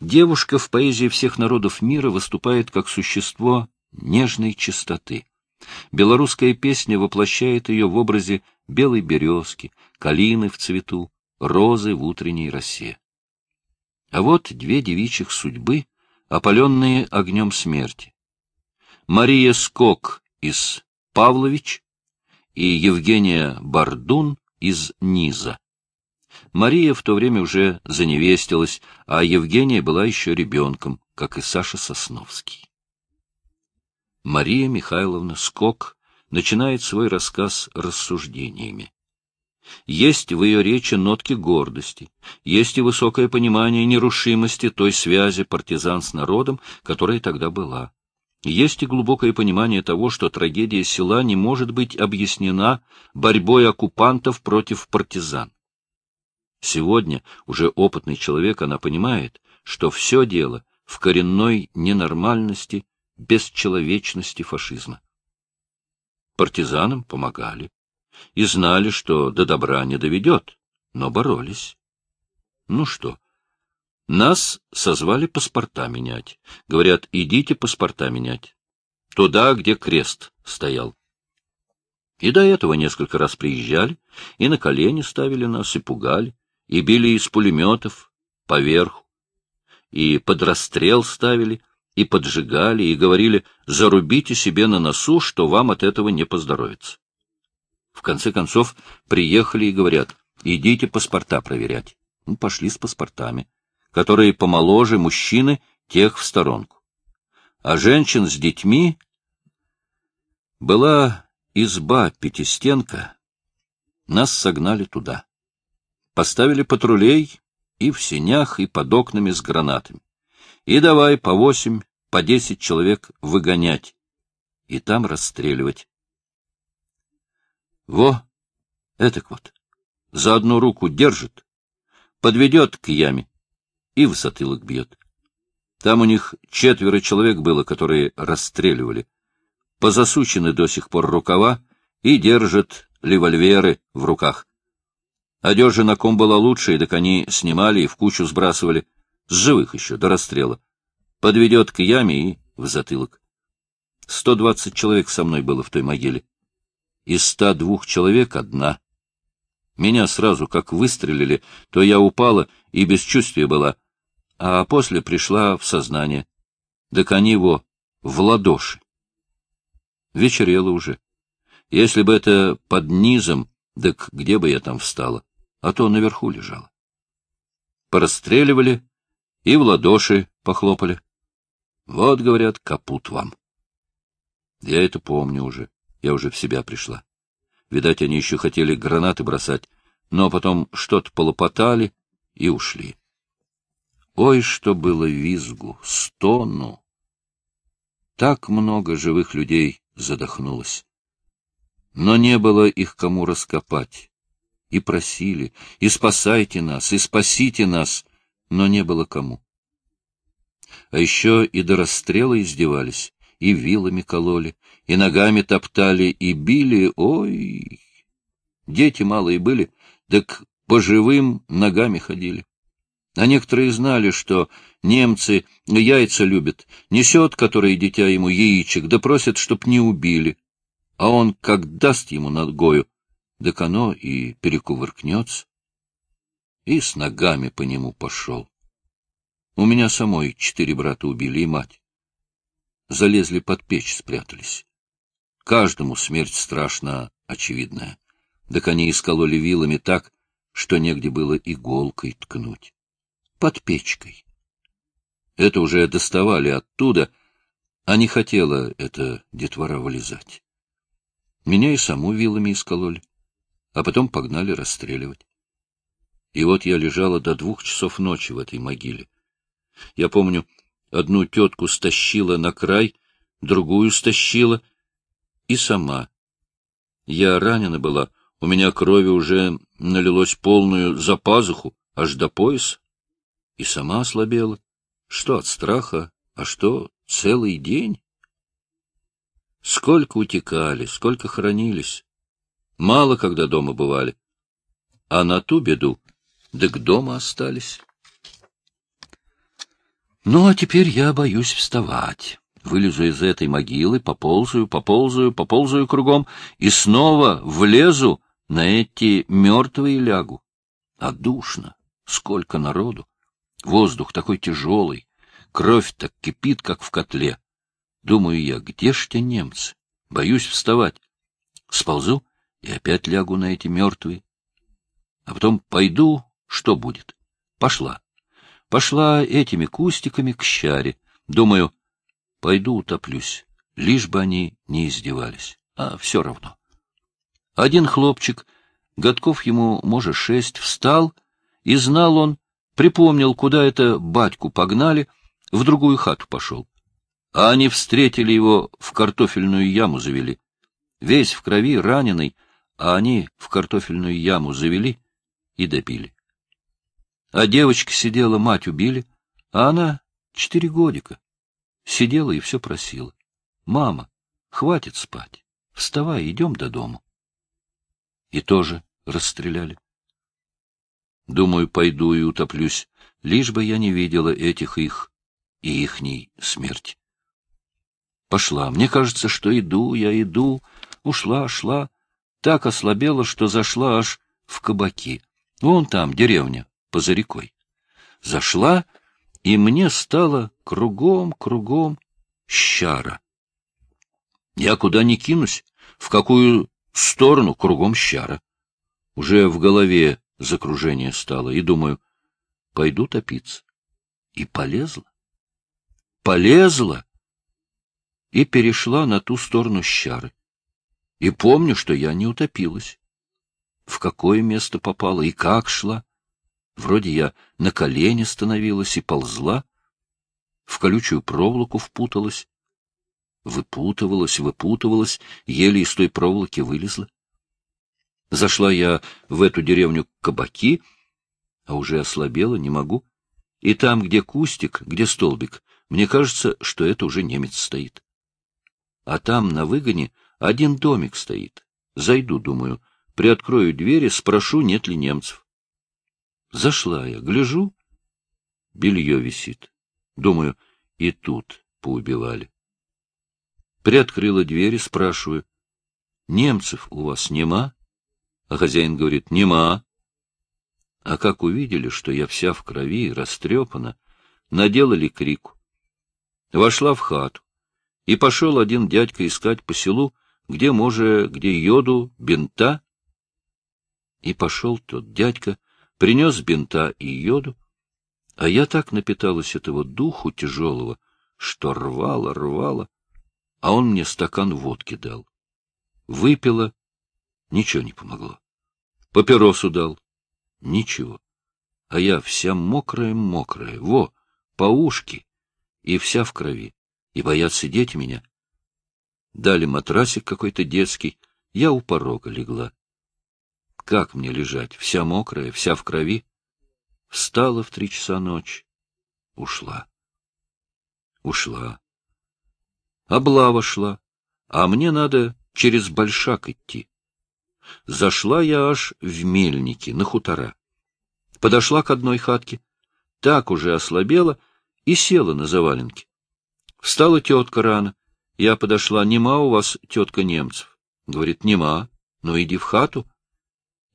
Девушка в поэзии всех народов мира выступает как существо нежной чистоты. Белорусская песня воплощает ее в образе белой березки, калины в цвету, розы в утренней росе. А вот две девичьих судьбы, опаленные огнем смерти. Мария Скок из Павлович и Евгения Бардун из Низа. Мария в то время уже заневестилась, а Евгения была еще ребенком, как и Саша Сосновский. Мария Михайловна Скок начинает свой рассказ рассуждениями. Есть в ее речи нотки гордости, есть и высокое понимание нерушимости той связи партизан с народом, которая тогда была. Есть и глубокое понимание того, что трагедия села не может быть объяснена борьбой оккупантов против партизан. Сегодня уже опытный человек, она понимает, что все дело в коренной ненормальности бесчеловечности фашизма. Партизанам помогали и знали, что до добра не доведет, но боролись. Ну что, нас созвали паспорта менять. Говорят, идите паспорта менять. Туда, где крест стоял. И до этого несколько раз приезжали, и на колени ставили нас, и пугали, и били из пулеметов поверху, и под расстрел ставили, и поджигали, и говорили, зарубите себе на носу, что вам от этого не поздоровится. В конце концов, приехали и говорят, идите паспорта проверять. Ну, пошли с паспортами, которые помоложе мужчины, тех в сторонку. А женщин с детьми была изба пятистенка, нас согнали туда. Поставили патрулей и в сенях, и под окнами с гранатами. И давай по восемь, по десять человек выгонять. И там расстреливать. Во, этак вот, за одну руку держит, подведет к яме и в затылок бьет. Там у них четверо человек было, которые расстреливали. Позасучены до сих пор рукава и держат револьверы в руках. Одежа на ком была лучшая, так они снимали и в кучу сбрасывали — с живых еще, до расстрела. Подведет к яме и в затылок. Сто двадцать человек со мной было в той могиле. Из ста двух человек одна. Меня сразу как выстрелили, то я упала и без чувствия была, а после пришла в сознание. Так они его в ладоши. Вечерело уже. Если бы это под низом, так где бы я там встала? А то наверху лежала. Порастреливали, и в ладоши похлопали. Вот, говорят, капут вам. Я это помню уже, я уже в себя пришла. Видать, они еще хотели гранаты бросать, но потом что-то полопотали и ушли. Ой, что было визгу, стону! Так много живых людей задохнулось. Но не было их кому раскопать. И просили, и спасайте нас, и спасите нас, но не было кому. А еще и до расстрела издевались, и вилами кололи, и ногами топтали, и били, ой! Дети малые были, так по живым ногами ходили. А некоторые знали, что немцы яйца любят, несет, который дитя ему яичек, да просят, чтоб не убили. А он как даст ему ногою, так оно и перекувыркнется и с ногами по нему пошел. У меня самой четыре брата убили и мать. Залезли под печь, спрятались. Каждому смерть страшно очевидная. Так они искололи вилами так, что негде было иголкой ткнуть. Под печкой. Это уже доставали оттуда, а не хотела эта детвора вылезать. Меня и саму вилами искололи, а потом погнали расстреливать. И вот я лежала до двух часов ночи в этой могиле. Я помню, одну тетку стащила на край, другую стащила и сама. Я ранена была, у меня крови уже налилось полную за пазуху, аж до пояса. И сама ослабела. Что от страха, а что целый день? Сколько утекали, сколько хранились. Мало когда дома бывали. А на ту беду да к дома остались. Ну, а теперь я боюсь вставать. Вылезу из этой могилы, поползаю, поползаю, поползаю кругом и снова влезу на эти мертвые лягу. А душно, сколько народу. Воздух такой тяжелый, кровь так кипит, как в котле. Думаю я, где ж те немцы? Боюсь вставать. Сползу и опять лягу на эти мертвые. А потом пойду, что будет. Пошла. Пошла этими кустиками к щаре. Думаю, пойду утоплюсь, лишь бы они не издевались. А все равно. Один хлопчик, годков ему, может, шесть, встал, и знал он, припомнил, куда это батьку погнали, в другую хату пошел. А они встретили его, в картофельную яму завели. Весь в крови, раненый, а они в картофельную яму завели и добили. А девочка сидела, мать убили, а она четыре годика. Сидела и все просила. «Мама, хватит спать. Вставай, идем до дому». И тоже расстреляли. Думаю, пойду и утоплюсь, лишь бы я не видела этих их и ихней смерти. Пошла. Мне кажется, что иду, я иду. Ушла, шла. Так ослабела, что зашла аж в кабаки. Вон там деревня, поза рекой. Зашла, и мне стало кругом-кругом щара. Я куда ни кинусь, в какую сторону кругом щара. Уже в голове закружение стало, и думаю, пойду топиться. И полезла. Полезла и перешла на ту сторону щары. И помню, что я не утопилась. В какое место попала и как шла. Вроде я на колени становилась и ползла, в колючую проволоку впуталась, выпутывалась, выпутывалась, еле из той проволоки вылезла. Зашла я в эту деревню кабаки, а уже ослабела, не могу. И там, где кустик, где столбик, мне кажется, что это уже немец стоит. А там, на выгоне, один домик стоит. Зайду, думаю, приоткрою двери, спрошу, нет ли немцев. Зашла я, гляжу, белье висит. Думаю, и тут поубивали. Приоткрыла двери, спрашиваю, немцев у вас нема? А хозяин говорит, нема. А как увидели, что я вся в крови растрепана, наделали крику. Вошла в хату, и пошел один дядька искать по селу, где, может, где йоду, бинта. И пошел тот дядька, принес бинта и йоду, а я так напиталась этого духу тяжелого, что рвала, рвала, а он мне стакан водки дал. Выпила, ничего не помогло. Папиросу дал, ничего. А я вся мокрая-мокрая, во, по ушки, и вся в крови и боятся дети меня. Дали матрасик какой-то детский, я у порога легла. Как мне лежать, вся мокрая, вся в крови? Встала в три часа ночи, ушла. Ушла. Облава шла, а мне надо через Большак идти. Зашла я аж в мельники, на хутора. Подошла к одной хатке, так уже ослабела и села на заваленке. Встала тетка рано. Я подошла. Нема у вас, тетка, немцев? Говорит, нема. Ну, иди в хату.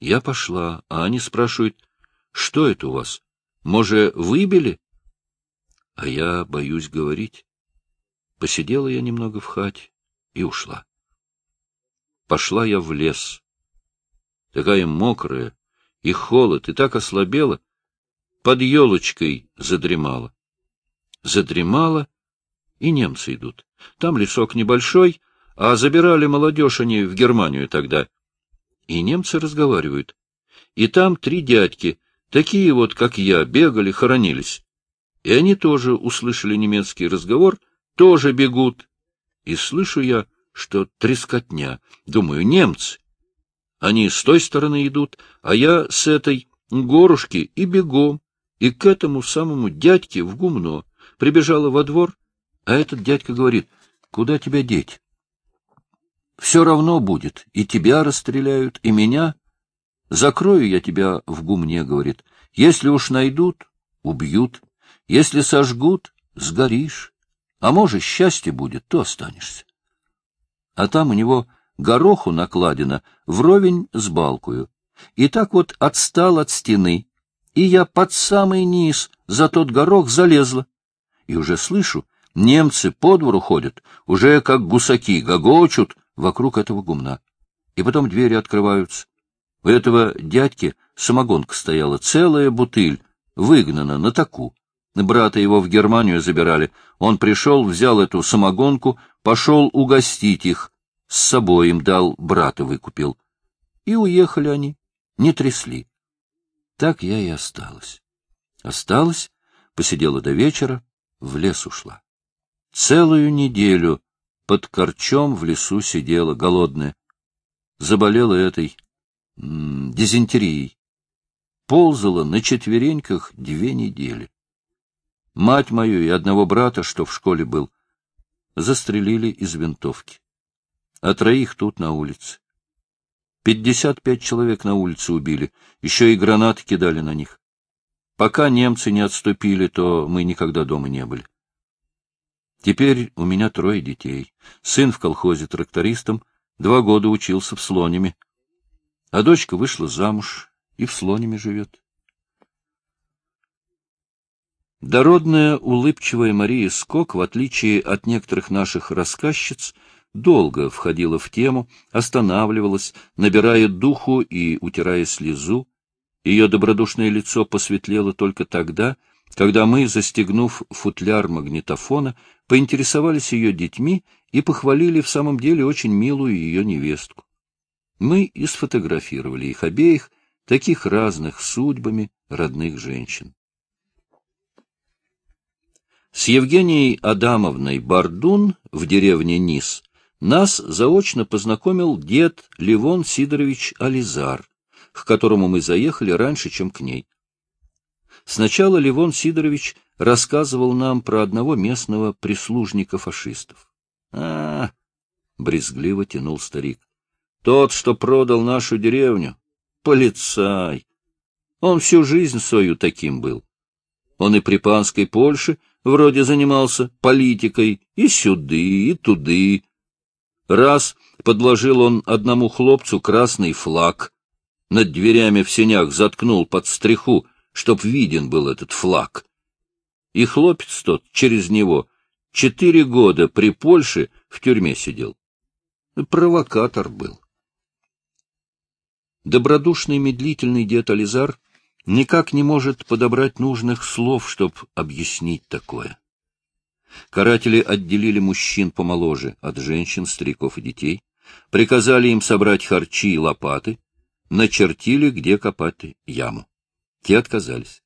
Я пошла, а они спрашивают, что это у вас? Может, выбили? А я боюсь говорить. Посидела я немного в хате и ушла. Пошла я в лес. Такая мокрая, и холод, и так ослабела, под елочкой задремала. Задремала и немцы идут. Там лесок небольшой, а забирали молодежь они в Германию тогда. И немцы разговаривают. И там три дядьки, такие вот, как я, бегали, хоронились. И они тоже услышали немецкий разговор, тоже бегут. И слышу я, что трескотня. Думаю, немцы. Они с той стороны идут, а я с этой горушки и бегом, и к этому самому дядьке в гумно. Прибежала во двор, а этот дядька говорит, куда тебя деть? Все равно будет, и тебя расстреляют, и меня. Закрою я тебя в гумне, говорит. Если уж найдут, убьют. Если сожгут, сгоришь, а может, счастье будет, то останешься. А там у него гороху накладено вровень с балкою. И так вот отстал от стены, и я под самый низ за тот горох залезла. И уже слышу, немцы по двору ходят, уже как гусаки гогочут вокруг этого гумна. И потом двери открываются. У этого дядьки самогонка стояла, целая бутыль, выгнана на таку. Брата его в Германию забирали. Он пришел, взял эту самогонку, пошел угостить их. С собой им дал, брата выкупил. И уехали они, не трясли. Так я и осталась. Осталась, посидела до вечера, в лес ушла. Целую неделю под корчом в лесу сидела, голодная. Заболела этой дизентерией. Ползала на четвереньках две недели. Мать мою и одного брата, что в школе был, застрелили из винтовки. А троих тут на улице. Пятьдесят пять человек на улице убили, еще и гранаты кидали на них. Пока немцы не отступили, то мы никогда дома не были. Теперь у меня трое детей. Сын в колхозе трактористом, два года учился в Слониме. А дочка вышла замуж и в Слониме живет. Дородная, улыбчивая Мария Скок, в отличие от некоторых наших рассказчиц, долго входила в тему, останавливалась, набирая духу и утирая слезу. Ее добродушное лицо посветлело только тогда, когда мы, застегнув футляр магнитофона, поинтересовались ее детьми и похвалили в самом деле очень милую ее невестку. Мы и сфотографировали их обеих, таких разных судьбами родных женщин. С Евгенией Адамовной Бардун в деревне Низ нас заочно познакомил дед Левон Сидорович Ализар, к которому мы заехали раньше, чем к ней. Сначала Левон Сидорович рассказывал нам про одного местного прислужника фашистов. А, -а, -а брезгливо тянул старик. Тот, что продал нашу деревню. Полицай. Он всю жизнь свою таким был. Он и при панской Польше вроде занимался политикой, и сюды, и туды. Раз подложил он одному хлопцу красный флаг, над дверями в сенях заткнул под стриху, чтоб виден был этот флаг. И хлопец тот через него четыре года при Польше в тюрьме сидел. Провокатор был. Добродушный медлительный дед Ализар никак не может подобрать нужных слов, чтобы объяснить такое. Каратели отделили мужчин помоложе от женщин, стариков и детей, приказали им собрать харчи и лопаты, начертили, где копать яму. Те отказались.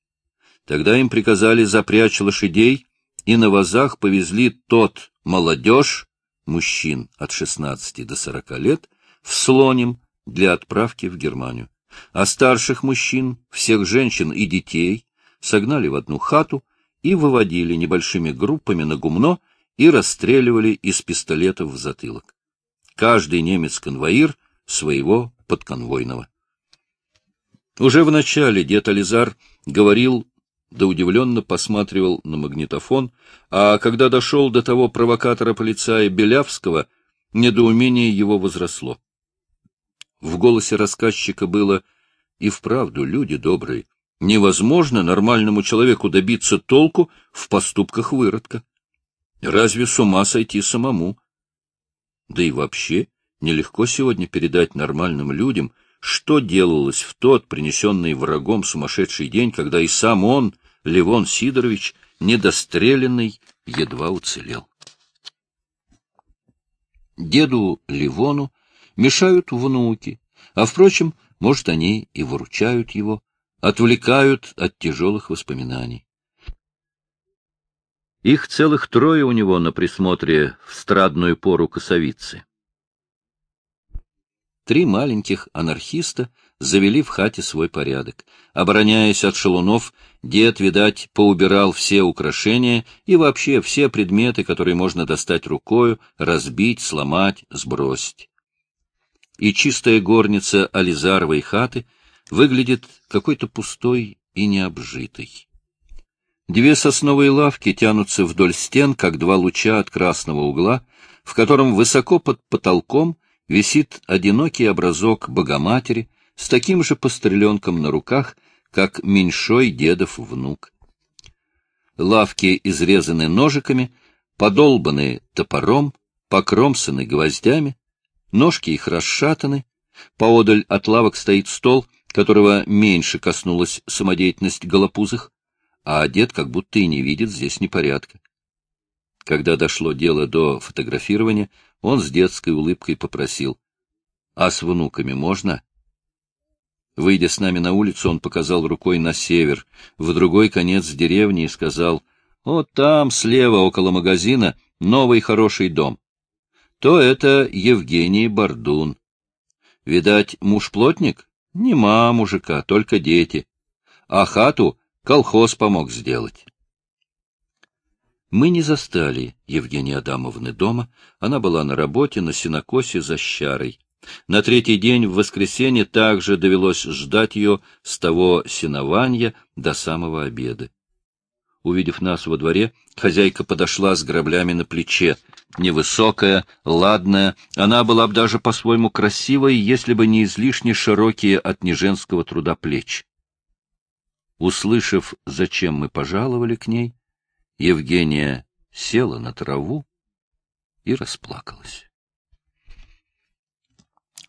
Тогда им приказали запрячь лошадей, и на вазах повезли тот молодежь, мужчин от 16 до 40 лет, в Слоним для отправки в Германию. А старших мужчин, всех женщин и детей согнали в одну хату и выводили небольшими группами на гумно и расстреливали из пистолетов в затылок. Каждый немец-конвоир своего подконвойного. Уже в начале дед Ализар говорил, да удивленно посматривал на магнитофон, а когда дошел до того провокатора-полицая Белявского, недоумение его возросло. В голосе рассказчика было «И вправду, люди добрые, невозможно нормальному человеку добиться толку в поступках выродка. Разве с ума сойти самому? Да и вообще, нелегко сегодня передать нормальным людям — что делалось в тот принесенный врагом сумасшедший день, когда и сам он, Левон Сидорович, недостреленный, едва уцелел. Деду Ливону мешают внуки, а, впрочем, может, они и выручают его, отвлекают от тяжелых воспоминаний. Их целых трое у него на присмотре в страдную пору косовицы. Три маленьких анархиста завели в хате свой порядок. Обороняясь от шалунов, дед, видать, поубирал все украшения и вообще все предметы, которые можно достать рукою, разбить, сломать, сбросить. И чистая горница Ализаровой хаты выглядит какой-то пустой и необжитой. Две сосновые лавки тянутся вдоль стен, как два луча от красного угла, в котором высоко под потолком висит одинокий образок Богоматери с таким же постреленком на руках, как меньшой дедов внук. Лавки изрезаны ножиками, подолбаны топором, покромсаны гвоздями, ножки их расшатаны, поодаль от лавок стоит стол, которого меньше коснулась самодеятельность голопузых, а дед как будто и не видит здесь непорядка. Когда дошло дело до фотографирования, он с детской улыбкой попросил, «А с внуками можно?» Выйдя с нами на улицу, он показал рукой на север, в другой конец деревни и сказал, «Вот там, слева, около магазина, новый хороший дом. То это Евгений Бардун. Видать, муж-плотник? Нема мужика, только дети. А хату Колхоз помог сделать. Мы не застали Евгении Адамовны дома. Она была на работе на сенокосе за щарой. На третий день в воскресенье также довелось ждать ее с того сенования до самого обеда. Увидев нас во дворе, хозяйка подошла с граблями на плече. Невысокая, ладная, она была бы даже по-своему красивой, если бы не излишне широкие от неженского труда плечи. Услышав, зачем мы пожаловали к ней, Евгения села на траву и расплакалась.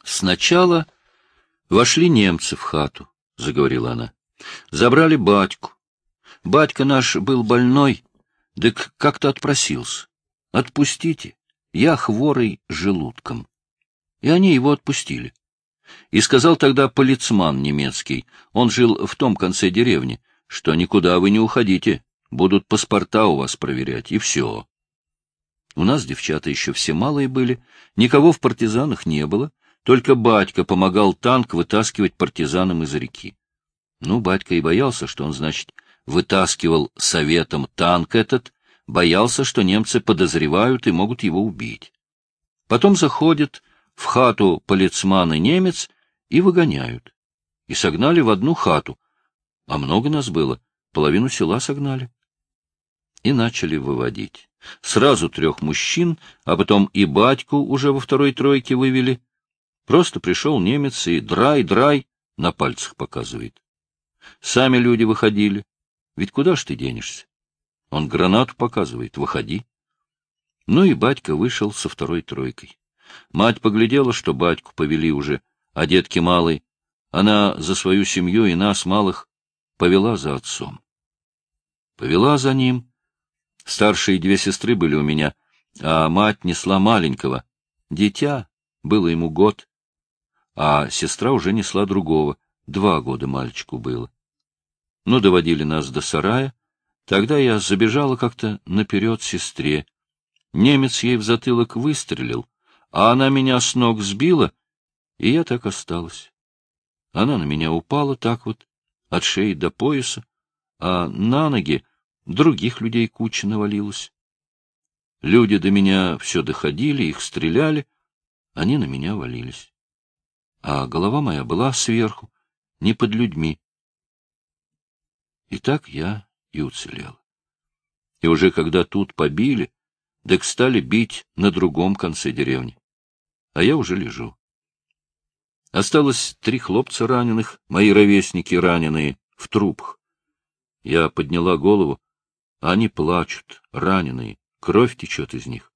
Сначала вошли немцы в хату, — заговорила она. Забрали батьку. Батька наш был больной, да как-то отпросился. Отпустите, я хворый желудком. И они его отпустили. И сказал тогда полицман немецкий, он жил в том конце деревни, что никуда вы не уходите, будут паспорта у вас проверять, и все. У нас девчата еще все малые были, никого в партизанах не было, только батька помогал танк вытаскивать партизанам из реки. Ну, батька и боялся, что он, значит, вытаскивал советом танк этот, боялся, что немцы подозревают и могут его убить. Потом заходит в хату полицман и немец и выгоняют. И согнали в одну хату. А много нас было, половину села согнали. И начали выводить. Сразу трех мужчин, а потом и батьку уже во второй тройке вывели. Просто пришел немец и драй-драй на пальцах показывает. Сами люди выходили. Ведь куда ж ты денешься? Он гранату показывает, выходи. Ну и батька вышел со второй тройкой. Мать поглядела, что батьку повели уже, а детки малый. Она за свою семью и нас, малых, повела за отцом. Повела за ним. Старшие две сестры были у меня, а мать несла маленького. Дитя, было ему год, а сестра уже несла другого, два года мальчику было. Ну, доводили нас до сарая. Тогда я забежала как-то наперед сестре. Немец ей в затылок выстрелил, а она меня с ног сбила, и я так осталась. Она на меня упала так вот, от шеи до пояса, а на ноги других людей куча навалилась. Люди до меня все доходили, их стреляли, они на меня валились. А голова моя была сверху, не под людьми. И так я и уцелел. И уже когда тут побили, так стали бить на другом конце деревни. А я уже лежу. Осталось три хлопца раненых, мои ровесники раненые, в трупах. Я подняла голову, они плачут, раненые, кровь течет из них.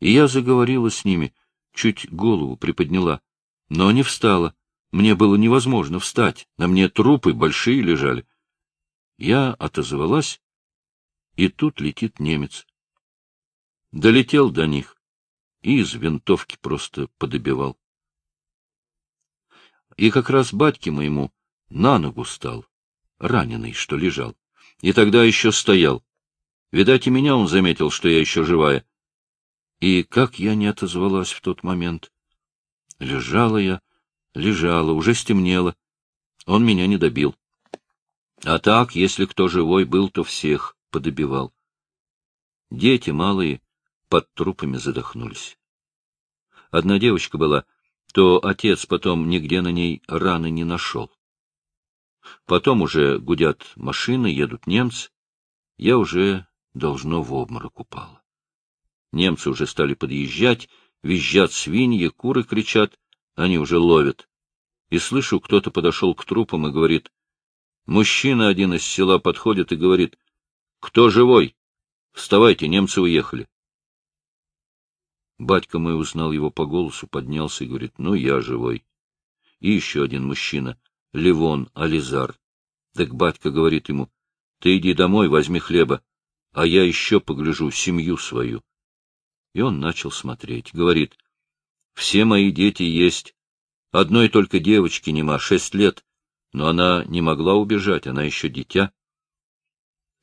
И я заговорила с ними, чуть голову приподняла, но не встала. Мне было невозможно встать, на мне трупы большие лежали. Я отозвалась, и тут летит немец. Долетел до них и из винтовки просто подобивал. И как раз батьке моему на ногу стал, раненый, что лежал. И тогда еще стоял. Видать, и меня он заметил, что я еще живая. И как я не отозвалась в тот момент. Лежала я, лежала, уже стемнело. Он меня не добил. А так, если кто живой был, то всех подобивал. Дети малые под трупами задохнулись. Одна девочка была, то отец потом нигде на ней раны не нашел. Потом уже гудят машины, едут немцы. я уже, должно, в обморок упала. Немцы уже стали подъезжать, визжат свиньи, куры кричат, они уже ловят. И слышу, кто-то подошел к трупам и говорит, мужчина один из села подходит и говорит, кто живой? Вставайте, немцы уехали. Батька мой узнал его по голосу, поднялся и говорит, ну, я живой. И еще один мужчина, Левон Ализар. Так батька говорит ему, ты иди домой, возьми хлеба, а я еще погляжу семью свою. И он начал смотреть. Говорит, все мои дети есть. Одной только девочки нема, шесть лет, но она не могла убежать, она еще дитя.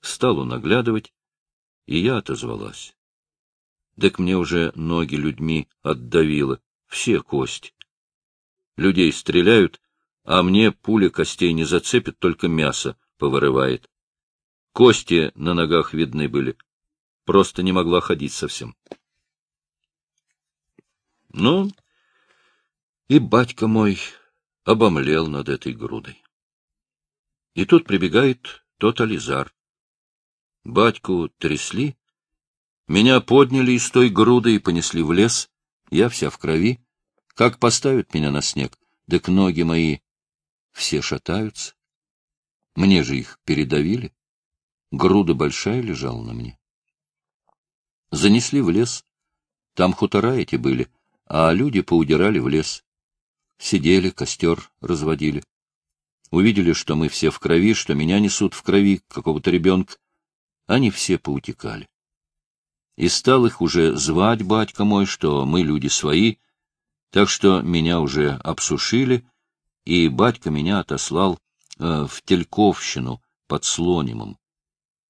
Стал он оглядывать, и я отозвалась. Так мне уже ноги людьми отдавило, все кости. Людей стреляют, а мне пуля костей не зацепит, только мясо повырывает. Кости на ногах видны были. Просто не могла ходить совсем. Ну, и батька мой обомлел над этой грудой. И тут прибегает тот Ализар. Батьку трясли, меня подняли из той груды и понесли в лес, я вся в крови. Как поставят меня на снег, да к ноги мои все шатаются. Мне же их передавили. Груда большая лежала на мне. Занесли в лес. Там хутора эти были, а люди поудирали в лес. Сидели, костер разводили. Увидели, что мы все в крови, что меня несут в крови, какого-то ребенка. Они все поутекали. И стал их уже звать, батька мой, что мы люди свои, так что меня уже обсушили, и батька меня отослал э, в Тельковщину под Слонимом.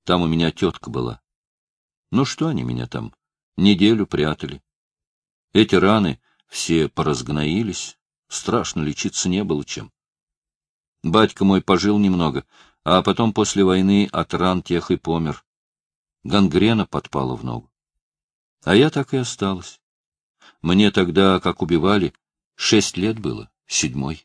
Там у меня тетка была. Ну что они меня там? Неделю прятали. Эти раны все поразгноились, страшно лечиться не было чем. Батька мой пожил немного, а потом после войны от ран тех и помер. Гангрена подпала в ногу. А я так и осталась. Мне тогда, как убивали, шесть лет было, седьмой.